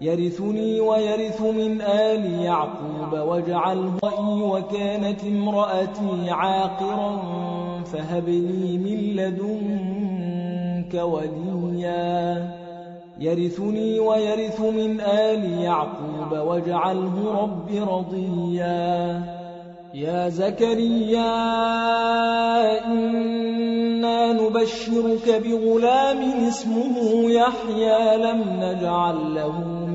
يرثني ويرث من آل يعقوب واجعله رأي وكانت امرأتي عاقرا فهب لي من لدنك وليا. يرثني ويرث من آل يعقوب واجعله رب رضيا. يا زكريا إنا نبشرك بغلام اسمه يحيى لم نجعل له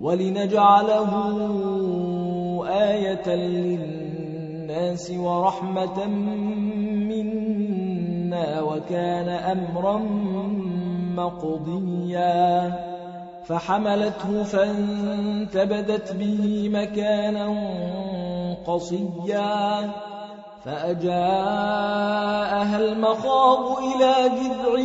ولنجعله آية للناس ورحمة منا وكان أمرا مقضيا. فحملته فانتبدت به مكانا قصيا. فأجاءها المخاض إلى جذع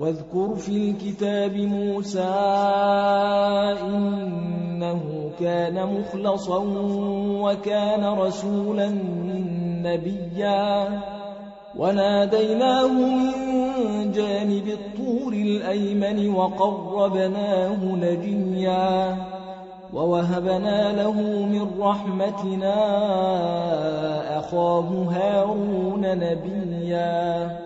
واذكر في الكتاب موسى إنه كان مخلصا وكان رسولا نبيا. وناديناه من جانب الطور الأيمن وقربناه نجيا. ووهبنا له من رحمتنا أخاه هارون نبيا.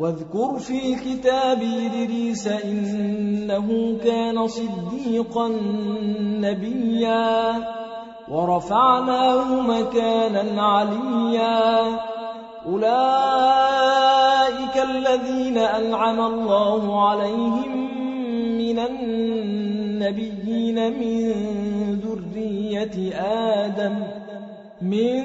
واذكر في كتاب إدريس إنه كان صديقا نبيا ورفعناه مكانا عليا. أولئك الذين أنعم الله عليهم من النبيين من ذرية آدم من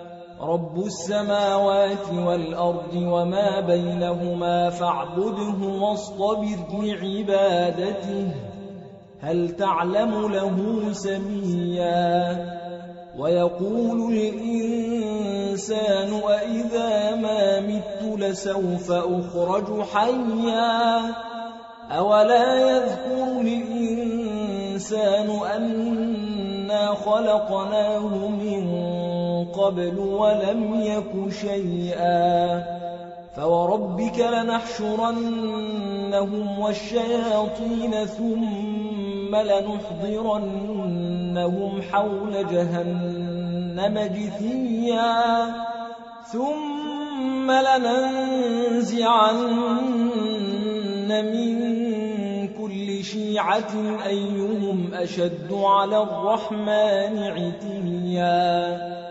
رب السماوات والأرض وما بينهما فاعبده واصطبر لعبادته هل تعلم له سميا ويقول الإنسان أئذا ما مت لسوف أخرج حيا أولا يذكر الإنسان أنا خلقناه من قبل ولم يك شيئا فوربك لنحشرنهم والشياطين ثم لنحضرنهم حول جهنم جثيا ثم لننزعن من كل شيعة أيهم أشد على الرحمن عتيا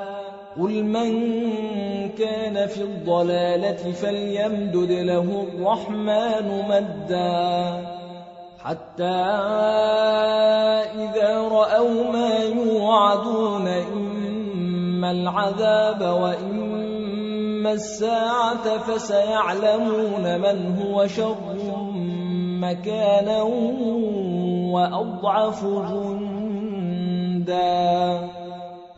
قُلْ مَنْ كَانَ فِي الضَّلَالَةِ فَلْيَمْدُدْ لَهُ الرَّحْمَنُ مَدًّا حَتَّى إِذَا رَأَوْا مَا يُوعَدُونَ إِمَّا الْعَذَابَ وَإِمَّا السَّاعَةَ فَسَيَعْلَمُونَ مَنْ هُوَ شَرٌّ مَكَانًا وَأَضْعَفُ جُندًا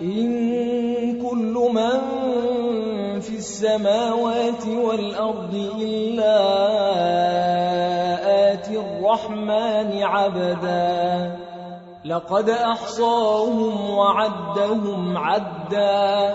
إن كل من في السماوات والأرض إلا آتي الرحمن عبدا. لقد أحصاهم وعدهم عدا.